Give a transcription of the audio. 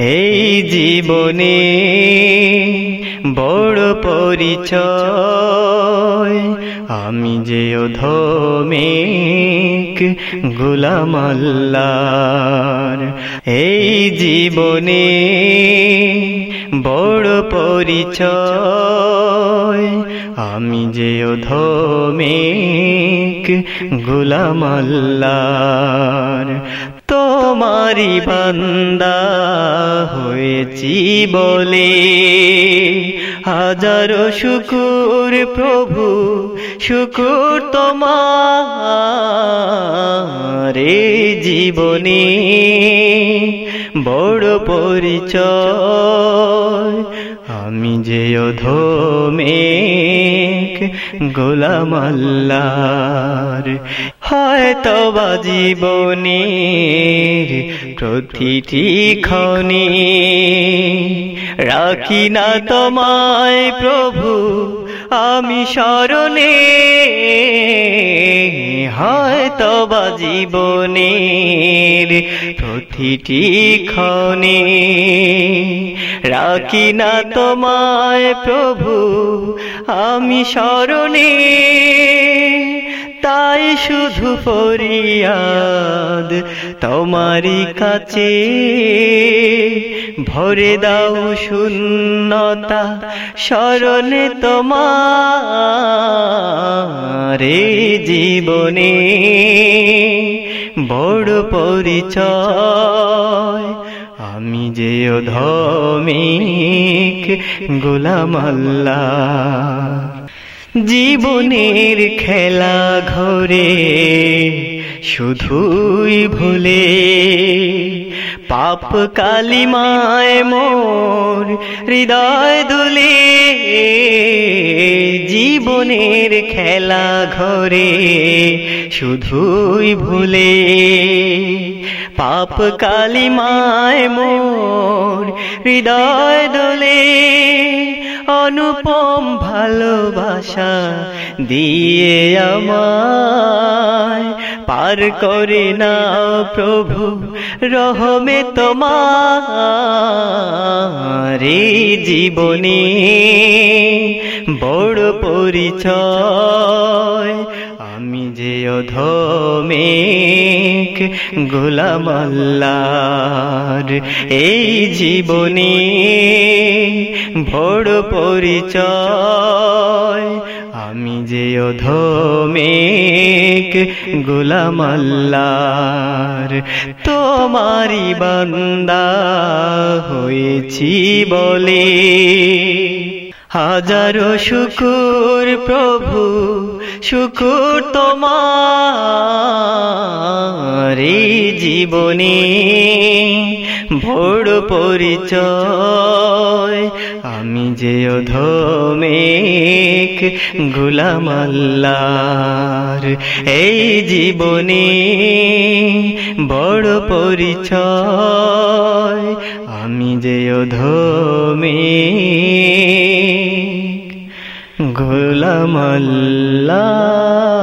এই জীবনে বড় পরিচয়। আমি যে অধমিক গুলাম এই জীবনে বড় পরিচয়। আমি যে অধমিক গুলাম তোমারি বান্দা হয়েছি বলে। হাজারো শুকুর প্রভু শুকুর তোমার জীবনে। বড় পরিচয় আমি যে অধমেক গোলাম আল্লাহর হয়তো বা জীবনের প্রতিটি ক্ষণে রাখি না তোমায় প্রভু। আমি স্মরণে হয়তো বা জীবনের প্রতিটি ক্ষণে রাখি না তোমায় প্রভু আমি স্মরণে তাই শুধু ফরিয়াদ তোমারই কাছে। ভরে দাও শূন্যতা স্মরণে তোমার জীবনে। বড় পরিচয়, আমি যে অধমিক গোলাম আল্লাহ। জীবনের খেলা ঘরে শুধুই ভুলে পাপ কালিমায় মোর হৃদয় দুলে জীবনের খেলা ঘরে শুধুই ভুলে পাপ কালিমায় মোর হৃদয় দোলে অনুপম ভালোবাসা দিয়ে আমায় পার করে না প্রভু রহমে তোমার জীবনে বড় পরিচয়। আমি যে অধমেক গোলাম আল্লাহর এই জীবনে বড় পরিচয়। আমি যে অধমেক গোলাম আল্লাহর তোমারি বান্দা হয়েছি বলে। হাজারো শুকুর প্রভু শুকুর তোমার জীবনে। বড় পরিচয় আমি যে অধমেক গুলাম আল্লাহর এই জীবনে। বড় পরিচয় আমি যে অধমেক تملّى